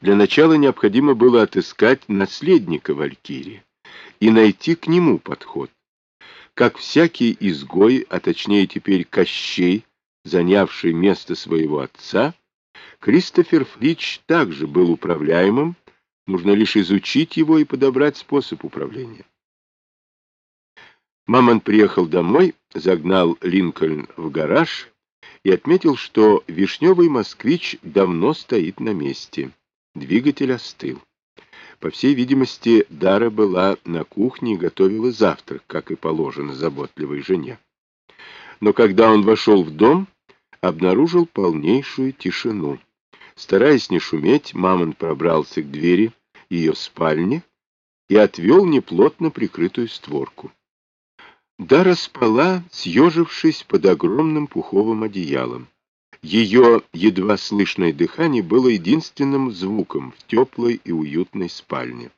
Для начала необходимо было отыскать наследника Валькирии и найти к нему подход. Как всякий изгой, а точнее теперь Кощей, занявший место своего отца, Кристофер Флич также был управляемым, нужно лишь изучить его и подобрать способ управления. Мамон приехал домой, загнал Линкольн в гараж и отметил, что вишневый москвич давно стоит на месте. Двигатель остыл. По всей видимости, Дара была на кухне и готовила завтрак, как и положено заботливой жене. Но когда он вошел в дом, обнаружил полнейшую тишину. Стараясь не шуметь, Мамон пробрался к двери ее спальни и отвел неплотно прикрытую створку. Дара спала, съежившись под огромным пуховым одеялом. Ее едва слышное дыхание было единственным звуком в теплой и уютной спальне.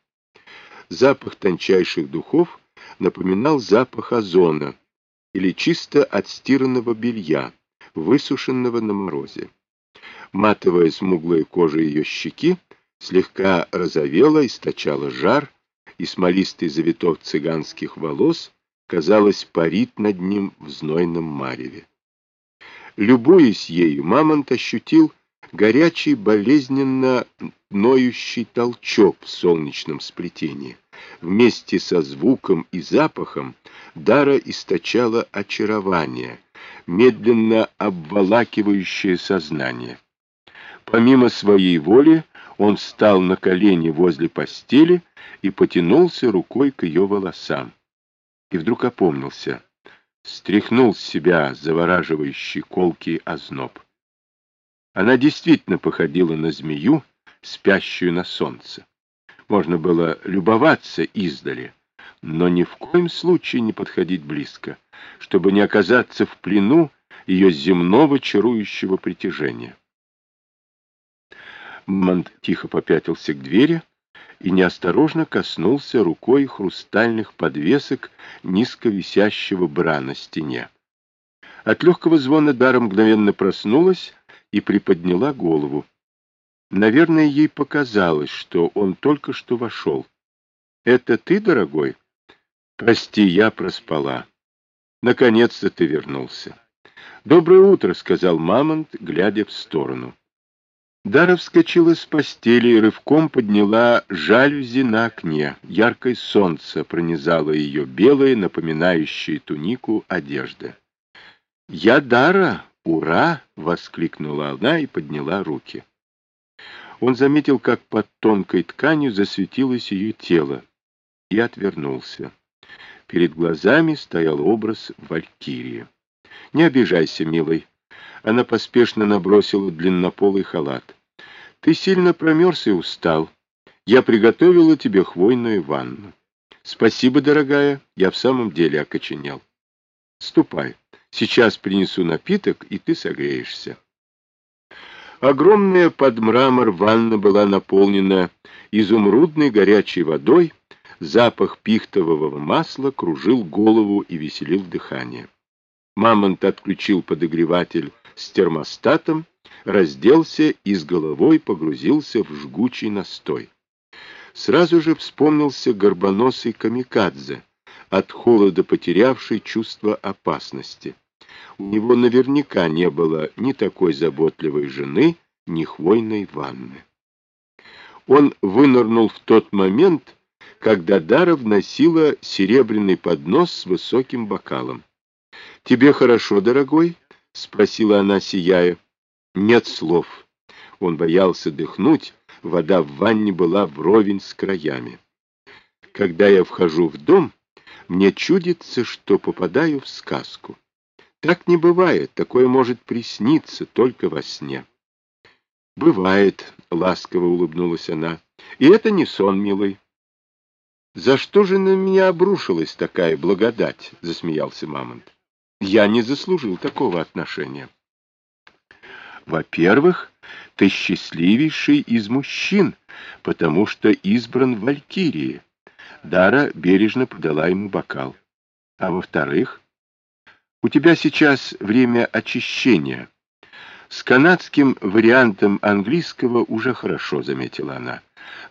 Запах тончайших духов напоминал запах озона или чисто отстиранного белья, высушенного на морозе. Матовая смуглая кожа ее щеки слегка розовела, источала жар, и смолистый завиток цыганских волос, казалось, парит над ним в знойном мареве. Любуясь ею, Мамонт ощутил горячий, болезненно ноющий толчок в солнечном сплетении. Вместе со звуком и запахом Дара источала очарование, медленно обволакивающее сознание. Помимо своей воли он встал на колени возле постели и потянулся рукой к ее волосам. И вдруг опомнился — стряхнул с себя завораживающий колкий озноб. Она действительно походила на змею, спящую на солнце. Можно было любоваться издали, но ни в коем случае не подходить близко, чтобы не оказаться в плену ее земного чарующего притяжения. Мамонт тихо попятился к двери, и неосторожно коснулся рукой хрустальных подвесок низко висящего бра на стене. От легкого звона Дара мгновенно проснулась и приподняла голову. Наверное, ей показалось, что он только что вошел. — Это ты, дорогой? — Прости, я проспала. Наконец-то ты вернулся. — Доброе утро, — сказал Мамонт, глядя в сторону. Дара вскочила с постели и рывком подняла жалюзи на окне. Яркое солнце пронизало ее белые, напоминающие тунику, одежда. «Я Дара! Ура!» — воскликнула она и подняла руки. Он заметил, как под тонкой тканью засветилось ее тело, и отвернулся. Перед глазами стоял образ Валькирии. «Не обижайся, милый, она поспешно набросила длиннополый халат. «Ты сильно промерз и устал. Я приготовила тебе хвойную ванну. Спасибо, дорогая, я в самом деле окоченел. Ступай, сейчас принесу напиток, и ты согреешься». Огромная под мрамор ванна была наполнена изумрудной горячей водой, запах пихтового масла кружил голову и веселил дыхание. Мамонт отключил подогреватель с термостатом, разделся и с головой погрузился в жгучий настой. Сразу же вспомнился горбоносый камикадзе, от холода потерявший чувство опасности. У него наверняка не было ни такой заботливой жены, ни хвойной ванны. Он вынырнул в тот момент, когда Дара вносила серебряный поднос с высоким бокалом. — Тебе хорошо, дорогой? — спросила она, сияя. Нет слов. Он боялся дыхнуть, вода в ванне была вровень с краями. Когда я вхожу в дом, мне чудится, что попадаю в сказку. Так не бывает, такое может присниться только во сне. «Бывает», — ласково улыбнулась она, — «и это не сон, милый». «За что же на меня обрушилась такая благодать?» — засмеялся Мамонт. Я не заслужил такого отношения. Во-первых, ты счастливейший из мужчин, потому что избран Валькирии. Дара бережно подала ему бокал. А во-вторых, у тебя сейчас время очищения. С канадским вариантом английского уже хорошо, заметила она.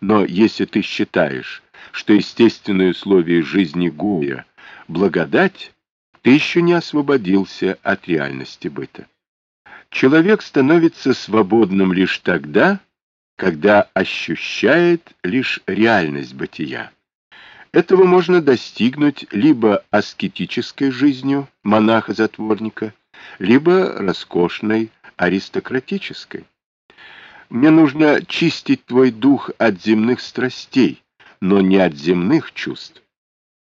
Но если ты считаешь, что естественное условие жизни Гоя — благодать, ты еще не освободился от реальности быта. Человек становится свободным лишь тогда, когда ощущает лишь реальность бытия. Этого можно достигнуть либо аскетической жизнью монаха-затворника, либо роскошной аристократической. Мне нужно чистить твой дух от земных страстей, но не от земных чувств.